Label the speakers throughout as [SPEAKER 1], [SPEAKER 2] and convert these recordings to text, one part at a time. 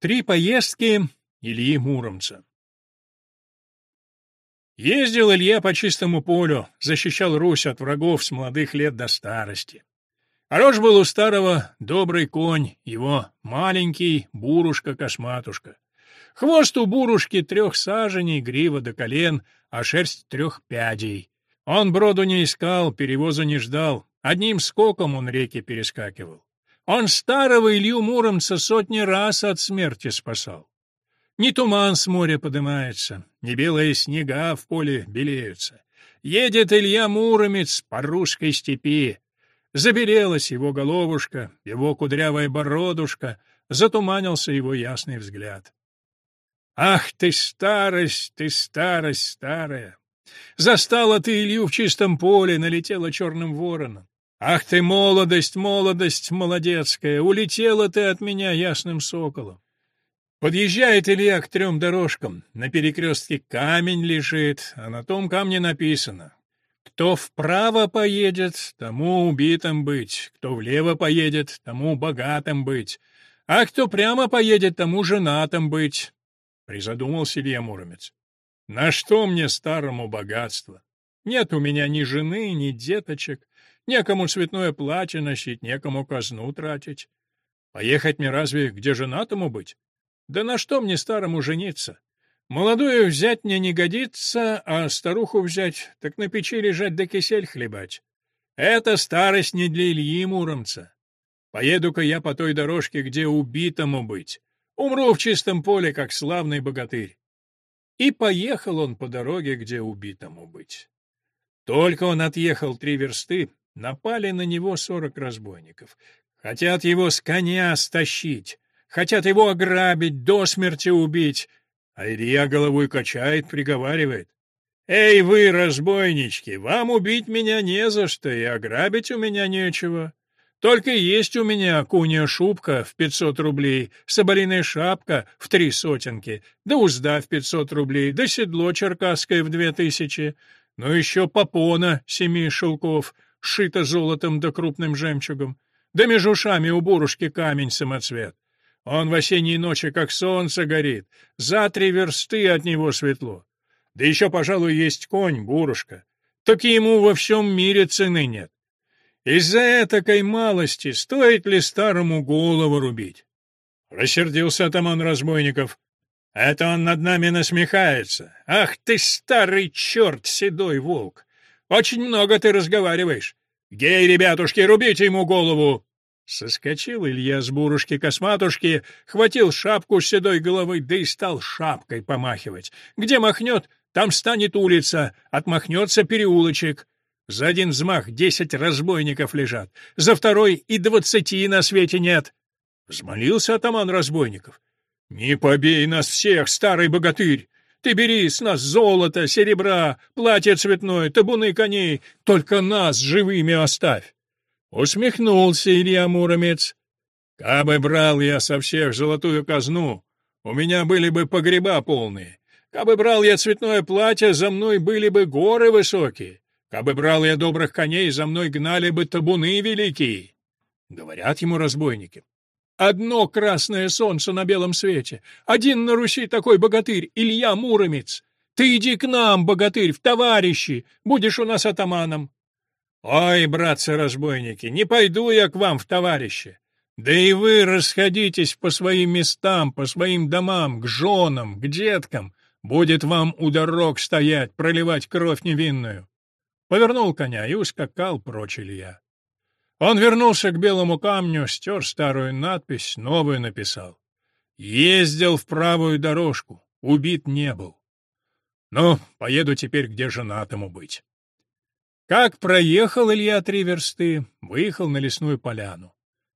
[SPEAKER 1] Три поездки Ильи Муромца. Ездил Илья по чистому полю, защищал Русь от врагов с молодых лет до старости. Хорош был у старого добрый конь, его маленький бурушка-косматушка. Хвост у бурушки трех саженей, грива до колен, а шерсть трех пядей. Он броду не искал, перевозу не ждал, одним скоком он реки перескакивал. Он старого Илью Муромца сотни раз от смерти спасал. Не туман с моря поднимается, не белые снега в поле белеются. Едет Илья Муромец по русской степи. Забелелась его головушка, его кудрявая бородушка, затуманился его ясный взгляд. «Ах ты, старость, ты старость старая! Застала ты Илью в чистом поле, налетела черным вороном. Ах ты, молодость, молодость молодецкая, улетела ты от меня ясным соколом. Подъезжает Илья к трем дорожкам. На перекрестке камень лежит, а на том камне написано. Кто вправо поедет, тому убитым быть, кто влево поедет, тому богатым быть, а кто прямо поедет, тому женатым быть, — призадумался Илья Муромец. На что мне старому богатство? Нет у меня ни жены, ни деточек. Некому цветное платье носить, некому казну тратить. Поехать мне разве где женатому быть? Да на что мне старому жениться? Молодую взять мне не годится, а старуху взять, так на печи лежать да кисель хлебать. Это старость не для Ильи Муромца. Поеду-ка я по той дорожке, где убитому быть. Умру в чистом поле, как славный богатырь. И поехал он по дороге, где убитому быть. Только он отъехал три версты, напали на него 40 разбойников. Хотят его с коня стащить, хотят его ограбить, до смерти убить. А Илья головой качает, приговаривает. «Эй вы, разбойнички, вам убить меня не за что и ограбить у меня нечего. Только есть у меня куня шубка в 500 рублей, соболиная шапка в три сотенки, да узда в 500 рублей, да седло черкасское в две тысячи, но еще попона семи шелков» шито золотом да крупным жемчугом, да между ушами у бурушки камень самоцвет. Он в осенней ночи, как солнце, горит, за три версты от него светло. Да еще, пожалуй, есть конь, бурушка. Так ему во всем мире цены нет. Из-за этакой малости стоит ли старому голову рубить? Рассердился атаман разбойников. Это он над нами насмехается. Ах ты, старый черт, седой волк! очень много ты разговариваешь. Гей, ребятушки, рубите ему голову!» Соскочил Илья с бурушки-косматушки, хватил шапку с седой головой, да и стал шапкой помахивать. Где махнет, там станет улица, отмахнется переулочек. За один взмах десять разбойников лежат, за второй и двадцати на свете нет. Взмолился атаман разбойников. «Не побей нас всех, старый богатырь! Ты бери с нас золото, серебра, платье цветное, табуны коней, только нас живыми оставь. Усмехнулся Илья Муромец. Кабы брал я со всех золотую казну, у меня были бы погреба полные. Кабы брал я цветное платье, за мной были бы горы высокие. Кабы брал я добрых коней, за мной гнали бы табуны великие. Говорят ему разбойники. Одно красное солнце на белом свете. Один на Руси такой богатырь, Илья Муромец. Ты иди к нам, богатырь, в товарищи, будешь у нас атаманом. Ой, братцы-разбойники, не пойду я к вам в товарищи. Да и вы расходитесь по своим местам, по своим домам, к женам, к деткам. Будет вам у дорог стоять, проливать кровь невинную. Повернул коня и ускакал прочь Илья. Он вернулся к белому камню, стер старую надпись, новую написал. Ездил в правую дорожку, убит не был. Ну, поеду теперь, где женатому быть. Как проехал Илья три версты, выехал на лесную поляну.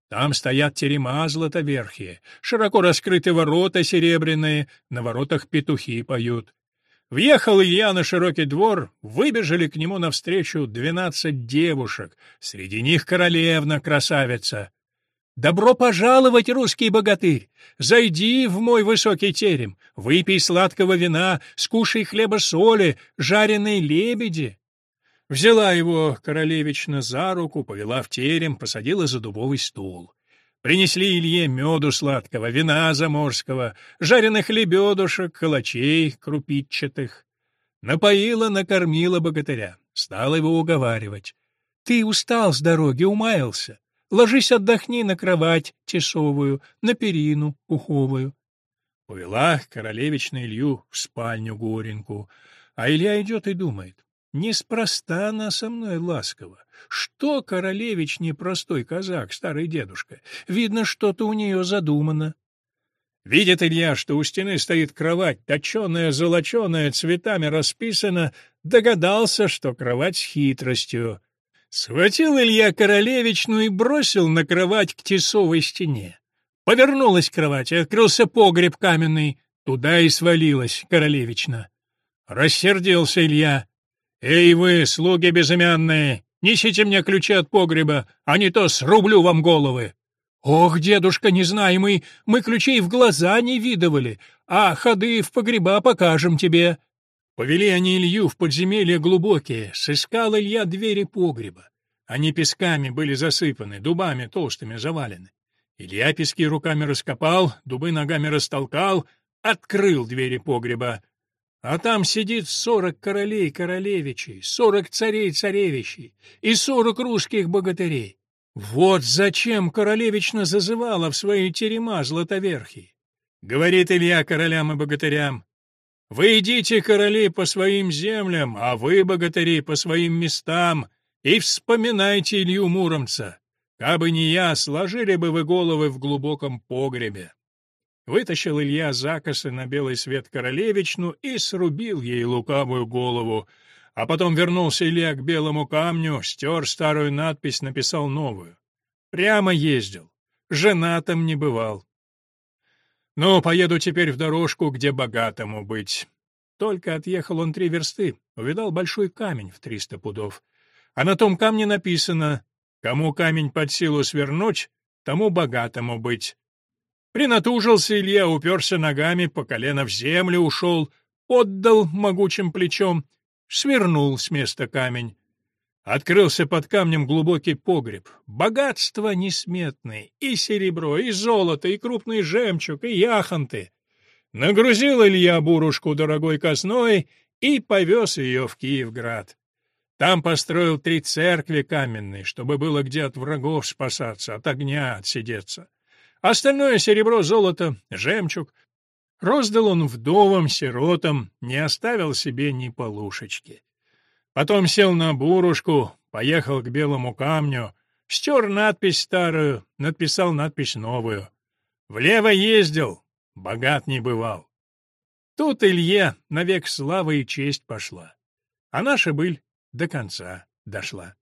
[SPEAKER 1] Там стоят терема златоверхие, широко раскрыты ворота серебряные, на воротах петухи поют. Въехал Илья на широкий двор, выбежали к нему навстречу двенадцать девушек, среди них королевна-красавица. «Добро пожаловать, русский богатырь! Зайди в мой высокий терем, выпей сладкого вина, скушай хлеба-соли, жареной лебеди!» Взяла его королевична за руку, повела в терем, посадила за дубовый стул. Принесли Илье меду сладкого, вина заморского, жареных лебедушек, калачей крупитчатых. Напоила, накормила богатыря, стала его уговаривать. «Ты устал с дороги, умаялся. Ложись отдохни на кровать тесовую, на перину уховую». Повела королевич на Илью в спальню горенку, а Илья идет и думает. Неспроста она со мной ласкова. Что, королевич, непростой казак, старый дедушка? Видно, что-то у нее задумано. Видит Илья, что у стены стоит кровать, точеная, золоченая, цветами расписана, догадался, что кровать с хитростью. Схватил Илья Королевич, ну и бросил на кровать к тесовой стене. Повернулась кровать, и открылся погреб каменный. Туда и свалилась королевична. Рассердился Илья. «Эй вы, слуги безымянные, несите мне ключи от погреба, а не то срублю вам головы!» «Ох, дедушка незнаемый, мы ключей в глаза не видывали, а ходы в погреба покажем тебе!» Повели они Илью в подземелья глубокие, сыскал Илья двери погреба. Они песками были засыпаны, дубами толстыми завалены. Илья пески руками раскопал, дубы ногами растолкал, открыл двери погреба. А там сидит сорок королей королевичей, сорок царей царевичей и сорок русских богатырей. Вот зачем королевична зазывала в свои терема златоверхи. Говорит Илья королям и богатырям, «Вы идите, короли, по своим землям, а вы, богатыри, по своим местам, и вспоминайте Илью Муромца. Кабы не я, сложили бы вы головы в глубоком погребе». Вытащил Илья закосы на белый свет королевичну и срубил ей лукавую голову. А потом вернулся Илья к белому камню, стер старую надпись, написал новую. Прямо ездил. Женатым не бывал. Ну, поеду теперь в дорожку, где богатому быть. Только отъехал он три версты, увидал большой камень в триста пудов. А на том камне написано «Кому камень под силу свернуть, тому богатому быть». Принатужился Илья, уперся ногами по колено в землю, ушел, отдал могучим плечом, свернул с места камень. Открылся под камнем глубокий погреб. Богатства несметные, и серебро, и золото, и крупный жемчуг, и яхонты. Нагрузил Илья бурушку дорогой казной и повез ее в Киевград. Там построил три церкви каменные, чтобы было где от врагов спасаться, от огня отсидеться. Остальное серебро, золото, жемчуг роздал он вдовам, сиротам, не оставил себе ни полушечки. Потом сел на бурушку, поехал к белому камню, стер надпись старую, надписал надпись новую. Влево ездил, богат не бывал. Тут Илье навек слава и честь пошла, а наша быль до конца дошла.